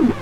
you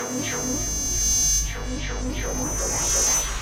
球球球球球球。